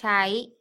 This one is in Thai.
ใช้